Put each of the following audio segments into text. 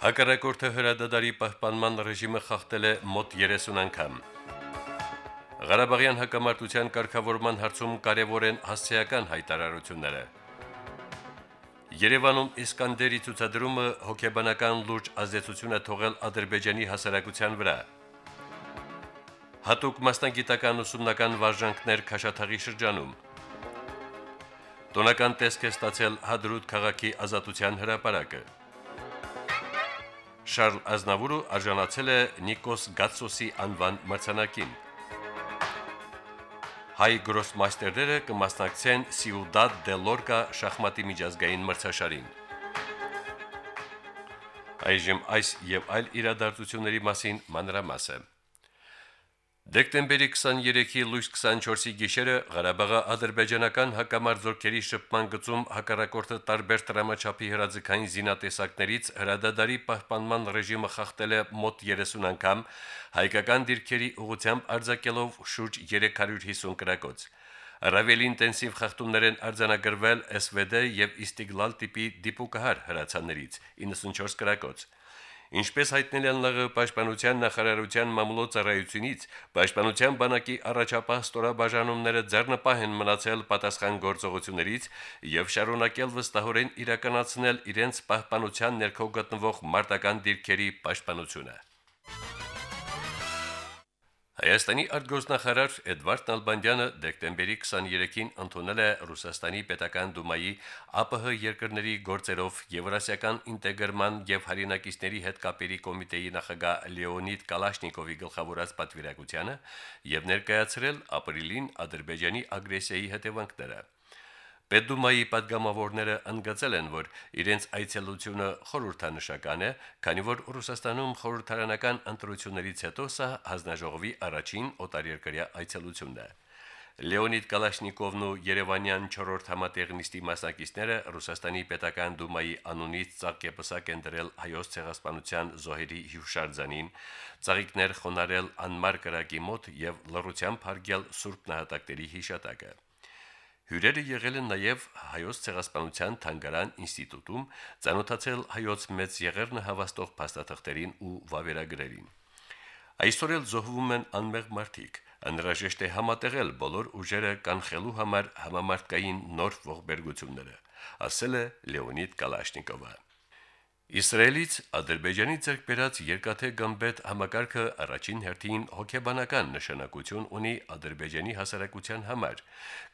Հակառակորդը հրադադարի պահպանման ռեժիմը խախտել է մոտ 30 անգամ։ Ղարաբաղյան հակամարտության կարգավորման հարցում կարևոր են հասցեական հայտարարությունները։ Երևանում Իսկանդերի ցուցադրումը հոգեբանական լուրջ ազդեցություն է թողել Ադրբեջանի հասարակության վրա։ Հատուկ մասնագիտական ուսումնական վարժանքներ Քաշաթաղի շրջանում։ Տոնական տեսք է ստացել Հադրուտ քաղաքի ազատության հրապարակը։ Շարլ Ազնավուրը արժանացել է Նիկոս Գացոսի անվան մրցանակին։ Հայ գրոսմաստերները կմասնակցեն Ciudad de Lorca շախմատի միջազգային մրցաշարին։ Այժմ այս եւ այլ իրադարձությունների մասին մանրամասը։ Դեկտեմբերի 23-ի լույս 24-ի գիշերը Ղարաբաղի ադրբեջանական հակամարտ զորքերի շփման գծում հակառակորդը տարբեր տրամաչափի հրաձգային զինատեսակներից հրադադարի պահպանման ռեժիմը խախտել է մոտ 30 անգամ, հայկական դիրքերի ուղությամբ արձակելով շուրջ 350 կրակոց։ Ռավելի ինտենսիվ խախտումներ են արձանագրվել SVD եւ Իստիգլալ տիպի դիպուկահար հրացաններից 94 կրակոց։ Ինչպես հայտնել են ԼՂ պաշտպանության նախարարության մամուլոցարայությունից, պաշտպանության բանակի առաջապահ ստորաբաժանումները ձեռնպահ են մնացել պատասխան գործողություններից եւ շարունակել վստահորեն իրականացնել իրենց պահպանության ներքո գտնվող մարտական դիրքերի պաշտպանությունը։ Հայաստանի արտգործնախարար Էդվարդ Նալբանդյանը դեկտեմբերի 23-ին ընդունել է Ռուսաստանի Պետական Դումայի ԱՊՀ երկրների գործերով Եվրասիական ինտեգրման եւ հայրենակիցների հետ կապերի կոմիտեի նախագահ Լեոնիդ Կալաշնիկովի գլխավորած պատվիրակությանը եւ ներկայացրել ապրիլին Ադրբեջանի ագրեսիայի հետևանքները։ Պետդումայի падգամավորները ընդգծել են, որ իրենց այցելությունը խորհրդանշական է, քանի որ Ռուսաստանում խորհրդարանական ընտրություններից հետո սա հանձնաժողովի առաջին օտարերկրյա այցելությունն է։ Լեոնիդ Կալաշնիկովն ու Երևանյան 4-րդ համատեղնիստի մասնակիցները Ռուսաստանի Պետական Դումայի անունից ցաղկեպսակ են դրել հայոց ցեղասպանության զոհերի հյուշարձանին, ցաղիկներ խոնարել անմար կրակի մոտ եւ լռությամբ հարգել Սուրբ նահատակների հիշատակը։ Հյուրերը եղել են նաև հայոց ցեղասպանության թանգարան ինստիտուտում, ցանոթացել հայոց մեծ եղերնը հավաստող փաստաթղթերին ու վավերագրերին։ Այսօր էլ զոհվում են անմեղ մարդիկ։ Անհրաժեշտ է համատեղել բոլոր ուժերը կանխելու համար համամարտկային նոր ողբերգությունները, ասել է Լեոնիդ Կալաշնիկովը։ Իսրայելից Ադրբեջանի ցերկ բերած երկաթե գամբետ համակարգը առաջին հերթին հոգեբանական նշանակություն ունի Ադրբեջանի հասարակության համար,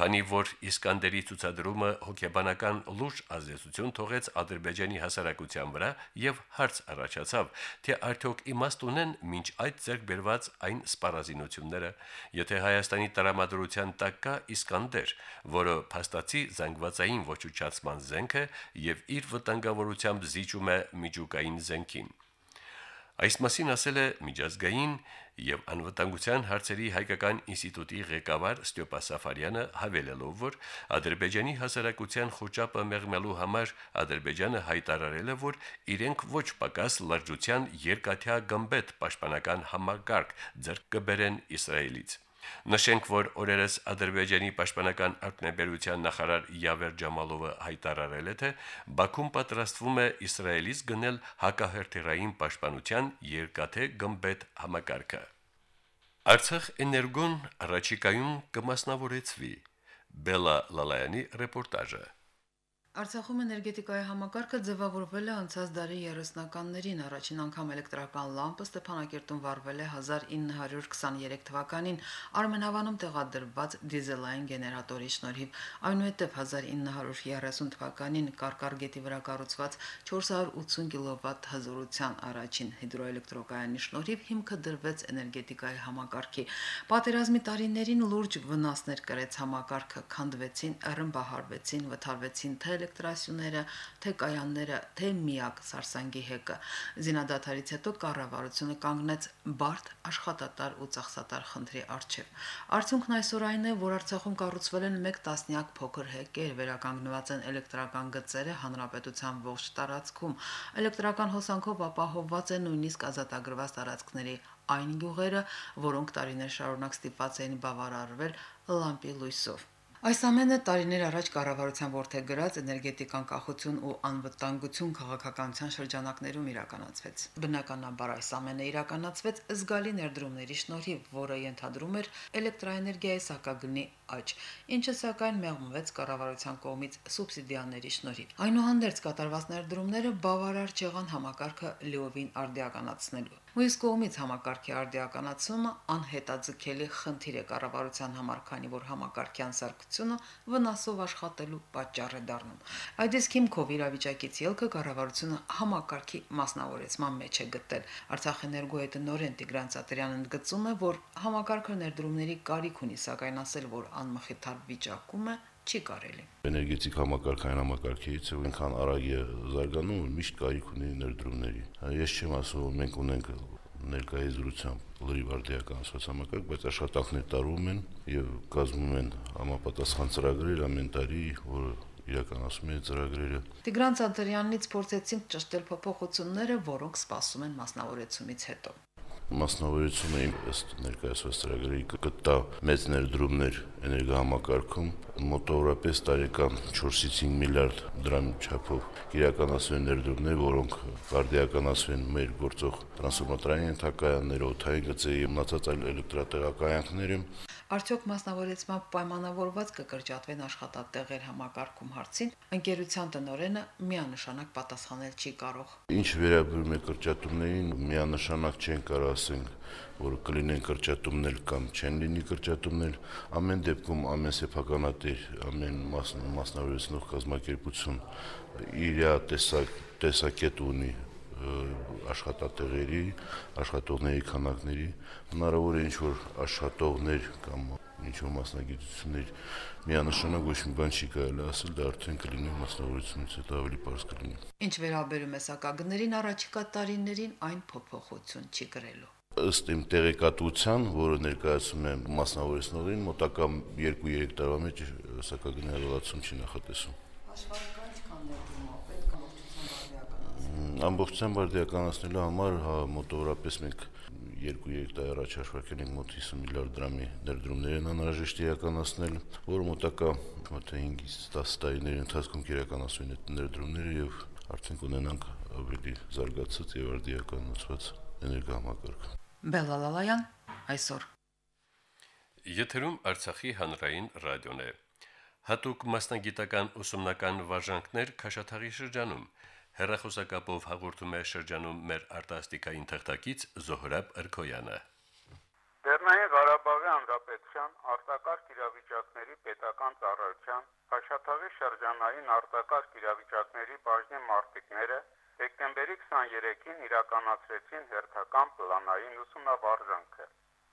քանի որ Իսկանդերի ցուցադրումը հոգեբանական լուրջ ազդեցություն թողեց Ադրբեջանի հասարակության վրա եւ հարց առաջացավ, թե արդյոք իմաստ ունեն մինչ այդ ցերկ բերված այն սպառազինությունները, եթե Հայաստանի տրամադրության տակ կա Իսկանդեր, որը փաստացի զանգվածային ոչուչացման զենք է եւ իր վտանգավորությամբ զիջում է միջուկային զենքին։ Այս մասին ասել է միջազգային եւ անվտանգության հարցերի հայկական ինստիտուտի ղեկավար Ստյոպա Սաֆարյանը, հավելելով, որ Ադրբեջանի հասարակության խոճապը մեղմելու համար Ադրբեջանը հայտարարել է, որ իրենք ոչ պակաս լրջության երկաթյա գմբետ պաշտպանական համագարկ ձեռք կբերեն Իսրայելից։ Նշենք, որ օրերս Ադրբեջանի պաշտպանական արտոնեբերության նախարար Յավեր Ջամալովը հայտարարել է, թե Բաքուն պատրաստվում է Իսրայելից գնել հակահերթերային պաշտպանության երկաթե գմբետ համակարգը։ Արցախ էներգոն առաջիկայում կմասնավորեցվի։ Բելա Լալայանի ռեպորտաժը։ Արցախում էներգետիկայի համակարգը ձևավորվել է անցած դարի 30-ականներին։ Առաջին անգամ էլեկտրական լամպը Ստեփանակերտում վառվել է 1923 թվականին Արմենհավանում տեղադրված դիզելային գեներատորի շնորհիվ։ Այնուհետև 1930 թվականին Կարկարգետի վրա կառուցված 480 կիլովատ հզորության առաջին հիդրոէլեկտրակայանի շնորհիվ հիմքը դրվեց էներգետիկայի համակարգի։ Պատերազմի տարիներին լուրջ վնասներ կրեց համակարգը, քանդվեցին, ռմբահարվեցին, վթարվեցին թե հիդրոէլեկտրասյուները, թե կայանները, թե միակ Սարսանգի հեկը։ Զինադատարից հետո կառավարությունը կանգնեց բարդ աշխատատար ու ծախսատար խնդրի առջև։ Արդյունքն այսօր այն է, որ Արցախում կառուցվել են 1 տասնյակ փոքր հեկեր, վերականգնված են էլեկտրական գծերը հանրապետության ողջ տարածքում։ Էլեկտրական հոսանքով ապահովված է նույնիսկ ազատագրված տարածքների այն գյուղերը, որոնք տարիներ շարունակ ստիպված էին բավարարվել լամպի լույսով։ Այս ամենը տարիներ առաջ կառավարության ворթե գրած էներգետիկան կախություն ու անվտանգություն քաղաքականության շրջանակներում իրականացվեց։ Բնականաբար այս ամենը իրականացվեց զգալի ներդրումների շնորհիվ, որը ենթադրում էր էլեկտրակայանի սակագնի աճ, ինչը սակայն մեղմվեց կառավարության կողմից սուբսիդիաների շնորհիվ։ Այնուհանդերձ կատարված ներդրումները բավարար չեղան համակարգը լիովին արդիականացնելու։ Մյուս կողմից համակարգի արդիականացումը անհետաձգելի խնդիր է կառավարության համար, քանի որ համակարգյան սարքությունը վնասով աշխատելու պատճառ է դառնում։ Այդ իսկ հիմքով իրավիճակից ելքը կառավարությունը համակարգի մասնավորեցման մեջ է գտել։ Արցախ էներգոյի տնօրեն Տիգրան Սատրյանն ընդգծում է, որ համակարգը ներդրումների կարիք ունի, սակայն ասել, որ անմխիթար վիճակում է չի կարելի։ Էներգետիկ համակարգային համակարգից է այնքան արագ է զարգանում, որ միշտ կարիք ունի ներդրումների։ Ես չեմ ասում, որ մենք ունենք ներկայիս դրությամբ լրիվ արդիականացված համակարգ, բայց աշխատանքներ տարվում են եւ կազմում են համապատասխան ծրագրեր ամեն տարի, որը իրականացում է ծրագրերը։ Տիգրան Ծանտրյանից փորձեցինք ճշտել փոփոխությունները, որոնք սպասում են մասնավորեցումից հետո մասնավորությունը ըստ ներկայացված ծրագրերի կտա մեծ ներդրումներ էներգոհամակարգում մոտավորապես տարեկան 4-ից 5 միլիարդ դրամ չափով իրականացվեն ներդրումներ, որոնք կարդիականացվեն մեր գործող տրանսֆորմատորային ենթակայանները, օթային գծերի, մնացած այլ էլեկտրատեղակայանքները Արդյոք մասնավորեցմամբ պայմանավորված կկրճատվեն աշխատատեղեր համակարգում հարցին, ընկերության տնորենը միանշանակ պատասխանել չի կարող։ Ինչ վերաբերում է կրճատումներին, միանշանակ չեն կարող ասենք, որ կլինեն կրճատումներ կամ չեն լինի կրճատումներ, ամեն դեպքում ամեն սեփականատեր, ամեն մասնավորեցնող կազմակերպություն իր տեսակ տեսակետ ունի աշխատատեղերի, աշխատողների քանակների, հնարավոր է ինչ-որ աշխատողներ կամ ինչ-որ մասնագիտություններ միանշանակ ոչ մի բան չի կարելի ասել, դա արդեն կլինի մասնավորությունից հետո ավելի པարզ կլինի։ Ինչ վերաբերում է սակագներին առաջիկա տարիներին այն փոփոխություն չի կրելու ըստ իմ տեղեկատվության, որը ներկայացում եմ մասնավորեցնողին, մոտակա 2-3 տարվա մեջ սակագնի ավելացում չի նախատեսում։ Աշխարհի ամբողջությամբ արդիականացնելու համար հա մոտավորապես մենք 2-3 տարի առաջ հաշվարկել ենք մոտ 50 միլիարդ դրամի ներդրումներ են անհրաժեշտ իրականացնել, որը մոտակա մոտ 5-ից 10 տարիների ընթացքում կիրականացվեն այդ ներդրումները եւ արդեն կունենանք ավելի զարգացած եւ արդիականացված էներգոհամակարգ։ Բելալալայան այսօր Եթերում Արցախի հանրային ռադիոն է։ Հատուկ մասնագիտական ուսումնական վարժանքներ Քաշաթաղի շրջանում Հերրախոսակապով հաղորդում է շրջանում մեր արտասթիկային թղթակից Զոհրաբ Էրքոյանը։ Լեռնային Ղարաբաղի Հանրապետության արտակարգ իրավիճակների պետական ծառայության Խաշաթաղի շրջանային արտակարգ իրավիճակների բաժնի մարտիկները դեկտեմբերի 23-ին իրականացրեցին հերթական պլանային ուսումնավարժանքը։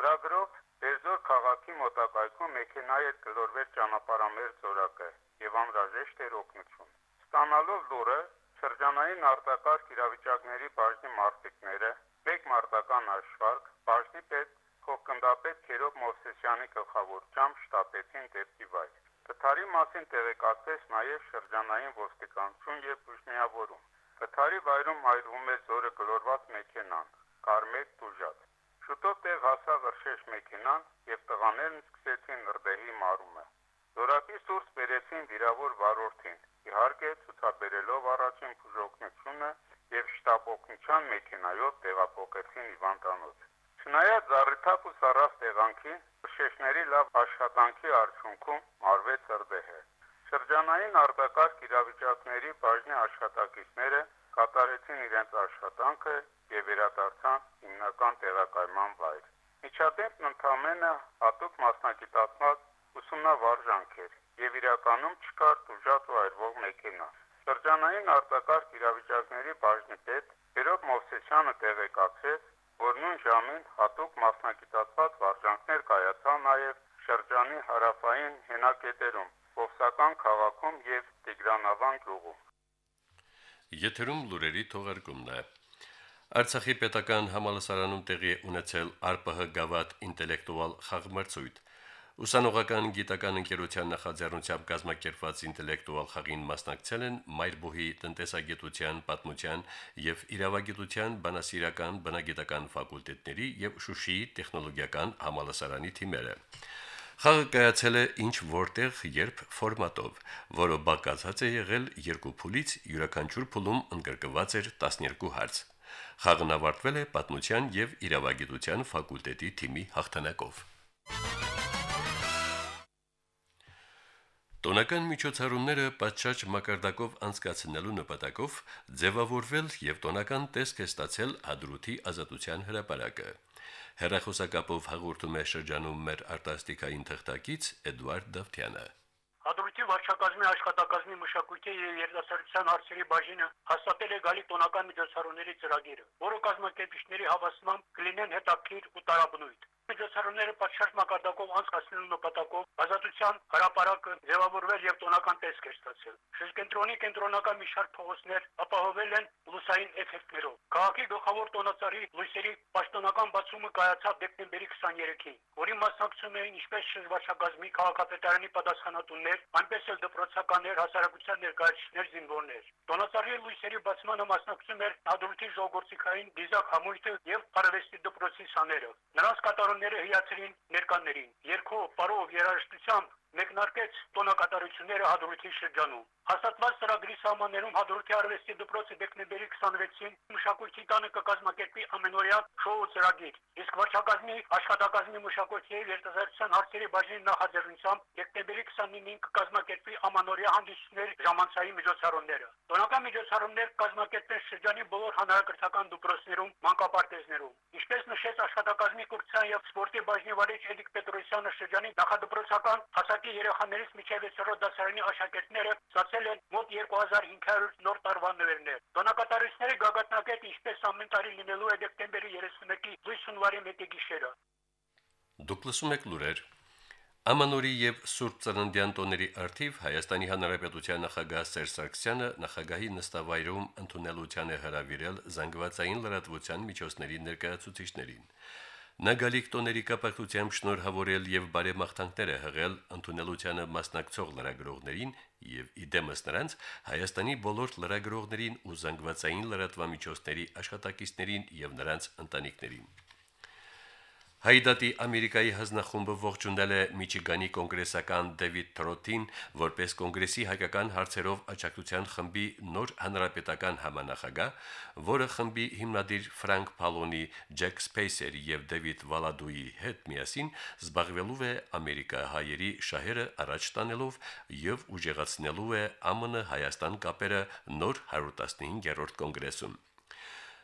Ծրագրով Բերձոր քաղաքի մոտակայքում մեքենայի հետ գլորվեց ճանապարհամերձ զորակը եւ անհրաժեշտ էր օգնություն։ Ստանալով լուրը շրջանային արտակարգ իրավիճակների բաժնի մարտիկները, մեկ մարտական աշխարհ, բաժնի պետ Խոկնդապետ Քերոբ Մովսեսյանի գլխավորությամբ շտապեցին դեպքի վայր։ Կթարի մասին տեղեկացվեց նաև շրջանային ոստիկանություն եւ բուժմիավորում։ Կթարի վայրում հայրվում է զորը գլորված մեքենան, Կարմեկ Տուժատ։ Շուտով տեղ հասավ ըրշեշ մեքենան եւ տղաներն սկսեցին նրդեհի մարումը։ Զորակի սուրս բերեցին վիրավոր վարորդին, իհարկե ցուցաբերելով առաջին բուժօգնությունը եւ շտապօգնության մեքենայով տեղափոխեցին Իվանտանոց։ Չնայած զառիթափ ու սառավ տեղանքի շեշների լավ աշխատանքի արդյունքում արվեց ըրդեհը։ Շրջանային արտակարգ իրավիճակների բաժնի աշխատակիցները կատարեցին իրենց աշխատանքը եւ վերադարձան հիմնական տեղակայման վայր։ Միջադեպն ընդամենը հատուկ մասնագիտացված ուսումնավարժանք էր եւ իրականում չկար դժուժատ ու այրվող մեքենա։ Շրջանային արտակարգ իրավիճակների բաժնի պետ Բերոբ Մովսեսյանը տեղեկացրեց, որ նույն ժամին հատուկ մասնակցված վարժանքներ կայացան նաև շրջանի հարավային հենակետերում, Պովսական քաղաքում եւ Տիգրանավ Սարավան գյուղում։ Եթերում լուրերի թողարկումն է։ Արցախի պետական համալսարանում տեղի ունեցել ԱրՊՀ գավաթ ինտելեկտուալ խաղմրցույթ։ Ուսանողական գիտական ընկերության նախաձեռնությամբ կազմակերպված ինտելեկտուալ խաղին մասնակցել են Մայրբուհի տնտեսագիտության, պատմության եւ իրավագիտության բանասիրական բնագիտական ֆակուլտետների եւ Շուշիի տեխնոլոգիական համալսարանի թիմերը։ Խաղը կայացել է ինչ որտեղ երբ ֆորմատով, որը բաղկացած է եղել երկու փուլից, յուրաքանչյուր փուլում ընդգրկված էր 12 հարց։ Խաղն ավարտվել է պատմության եւ իրավագիտության ֆակուլտետի թիմի հաղթանակով։ Տոնական միջոցառումները պատշաճ մակարդակով անցկացնելու նպատակով ձևավորվել եւ տոնական տեսք է ստացել Հադրութի ազատության հրապարակը։ Հերախոսակապով հաղորդում է շրջանում մեր արտասթիկային թղթակից Էդվարդ Դավթյանը։ Հադրութի վարչակազմի աշխատակազմի մշակույթի եւ երիտասարդության հարցերի բաժինը հաստատել է գալի տոնական միջոցառումների ծրագիրը, որը կազմակերպիչների հավաստմամբ կլինեն հետաքրիր ու տարաբնույթ։ Միջոցառումները պատշաճ մակարդակով անցկացնելու նպատակով ազատության հրապարակը ձևավորվել եւ տոնական տեսք է ստացել։ Շրջենտրոնի կենտրոնական մի շարք փողոցներ ապահովել են լուսային էֆեկտներով։ Քաղաքի գլխավոր տոնածառի լույսերի պաշտոնական բացումը կայացավ դեկտեմբերի 23-ին, որի մասնակցում էին ինչպես շրջվարչակազմի քաղաքապետարանի պատասխանատուներ, այնպես էլ դպրոցականներ, հասարակության ներկայացուցիչներ, զինվորներ։ Տոնածառի լույսերի բացմանը մասնակցում էր Հադրութի ժողովրդիկային դիզակ համույթը եւ Արվեստի դպրոցի սաները։ Նրանց կատարումները հիացրին ներկաներին։ Երկու պարով երաժշտությամբ մեկնարկեց տոնակատարությունները Հադրութի շրջանում։ Հաստատված ծրագրի սահմաններում Հադրութի արվեստի դպրոցը դեկտեմբերի 26-ին մշակույթի տանը կկազմակերպի ամենօրյա շոու ծրագիր։ Իսկ վարչակազմի աշխատակազմի մշակույթի երիտասարդության հարցերի բաժնի նախաձեռնությամբ դեկտեմբերի 29-ին կկազմակերպի ամանորյա հանդիսություններ ժամանցային միջոցառումները։ Տոնական միջոցառումներ կազմակերպեն շրջանի բոլոր հանրակրթական դպրոցներում, մանկապարտեզներում։ Ինչպես նշեց աշխատակազմի կուրսյան եւ սպորտի բաժնի վարիչ Էդիկ Պետրոսյանը շրջանի նախադպրոցական հասակի երեխաներից միջև 6-րդ դասարանի աշակերտները ստացել են մոտ 2500 նոր տարվա նվերներ։ Տոնակատարիչների գագաթնակետը ինչպես ամեն տարի լինելու է դեկտեմբերի 31-ի լույս հունվարի 1-ի գիշերը։ Դուք լսում եք լուրեր։ Ամանորի եւ Սուրբ Ծննդյան տոների արթիվ Հայաստանի Հանրապետության նախագահ Սերժ Սարգսյանը նախագահի նստավայրում ընդունելության է հրավիրել զանգվածային լրատվության միջոցների ներկայացուցիչներին։ Նա գալիք տոների կապակցությամբ շնորհավորել եւ բարեմաղթանքներ է հղել ընդունելությանը մասնակցող լրագրողներին եւ իդեմս նրանց Հայաստանի բոլոր լրագրողներին ու զանգվածային լրատվամիջոցների աշխատակիցներին եւ նրանց ընտանիքներին։ Հայդատի Ամերիկայի հանձնախումբը ողջունել է Միչիգանի կոնգրեսական Դեվիդ Թրոթին որպես կոնգրեսի հայկական հարցերով աջակցության խմբի նոր հանրապետական համանախագահ, որը խմբի հիմնադիր Ֆրանկ Փալոնի, Ջեք Սփեյսերի եւ Դեվիդ Վալադուի հետ միասին զբաղվելու է Ամերիկահայերի շահերը առաջ տանելով եւ ուժեղացնելու է ԱՄՆ Հայաստան կապերը նոր 115-րդ կոնգրեսում։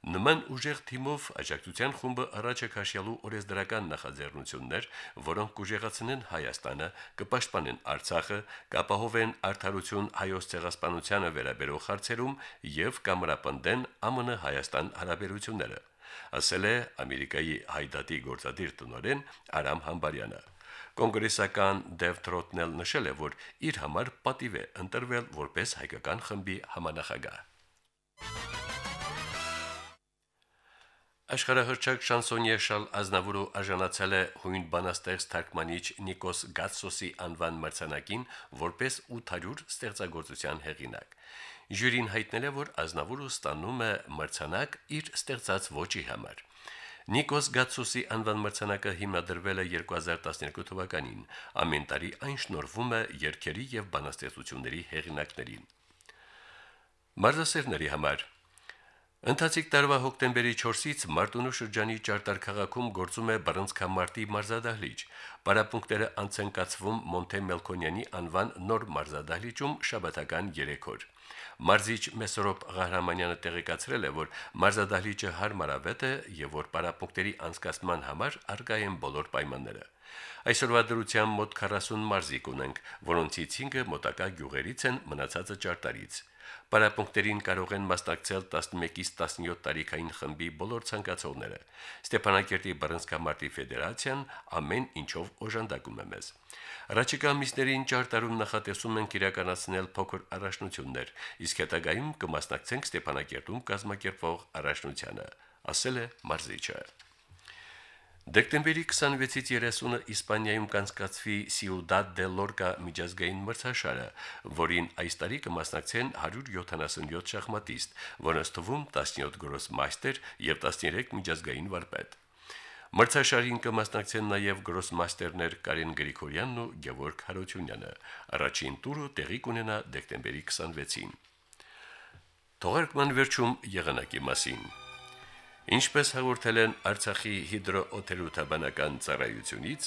Նման ուժեղ թիմով աջակցության խումբը առաջ է քաշյալու օրեսդրական նախաձեռնություններ, որոնք կուժեղացնեն Հայաստանը, կպաշտպանեն Արցախը, կապահովեն արդարություն հայոց ցեղասպանությանը վերաբերող հարցերում եւ կամրապնդեն ԱՄՆ Հայաստան հարաբերությունները, ասել է Ամերիկայի հայդատի գործադիր տնօրեն Արամ Համբարյանը։ Կոնգրեսական Դեվ Թրոթնել նշել է, որ իր համար պատիվ է ընտրվել որպես հայկական խմբի համանախագահ։ Աշխարհահռչակ շանսոնյե Շալ Ազնավուրը արժանացել է հույն բանաստեղծ թարգմանիչ Նիկոս Գացոսի անվան մրցանակին որպես 800 ստեղծագործության հեղինակ։ Ժյուրին հայտնել է, որ Ազնավուրը ստանում է մրցանակ իր ստեղծած ոճի համար։ Նիկոս Գացոսի անվան մրցանակը հիմնադրվել է 2012 թվականին։ Ամեն տարի այն շնորհվում է երկերի եւ բանաստեղծությունների հեղինակներին։ Մարզասերների համար Ընթացիկ տարվա հոկտեմբերի 4-ից Մարտունու շրջանի Ճարտար քաղաքում գործում է Բռնցքամարտի մարզադահլիճ։ Պարապմունքները անց են կացվում Մոնթե Մելքոնյանի անվան նոր մարզադահլիճում շաբաթական 3 օր։ Մարզիչ Մեսրոպ Ղահրամանյանը տեղեկացրել է, որ մարզադահլիճը հարմարավետ է եւ որ պարապմունքների անցկացման համար արկա են բոլոր պայմանները։ Այսօրվա դրությամբ մոտ 40 մարզիկ ունենք, որոնցից 5-ը մոտակա գյուղերից են, մնացածը ճարտարից։ Պարապմունքներին կարող են մասնակցել 11-ից 17 տարիքային խմբի բոլոր ցանկացողները։ Ստեփանակերտի Բռնցքամարտի ֆեդերացիան ամեն ինչով օժանդակում է մեզ։ Առաջիկա ամիսներին ճարտարում նախատեսում ենք իրականացնել փոքր առաջնություններ, իսկ հետագայում կմասնակցենք Ստեփանակերտում կազմակերպվող առաջնությանը, ասել է Մարզիչը։ Դեկտեմբերի 26-ից 30-ը Իսպանիայում կանցկացվի Ciudad de Lorca միջազգային մրցաշարը, որին այս տարի կմասնակցեն 177 շախմատիստ, որոնց թվում 17 գրոսմաստեր եւ 13 միջազգային վարպետ։ Մրցաշարին կմասնակցեն նաև գրոսմաստերներ Կարեն Գրիգորյանն ու Գևորգ Հարությունյանը։ Առաջին տուրը տեղի կունենա դեկտեմբերի 26-ին։ Թողարկման վերջում եղանակի մասին։ Ինչպես հաղորդել են Արցախի հիդրոօթերոթաբանական ծառայությունից,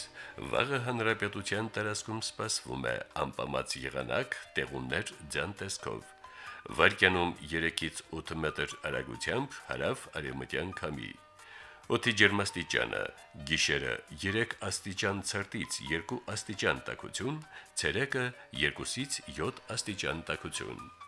վաղը հանրապետության տարածքում սպասվում է անպամած եղանակ, տեղուններ ձյան տեսքով։ Վարկյանում 3-ից 8 մետր արագությամբ հարավ արևմտյան քամի։ Օդի ջերմաստիճանը՝ գիշերը 3 աստիճան ցրտից 2 աստիճան տաքություն, ցերեկը 2-ից 7 աստիճան տաքություն։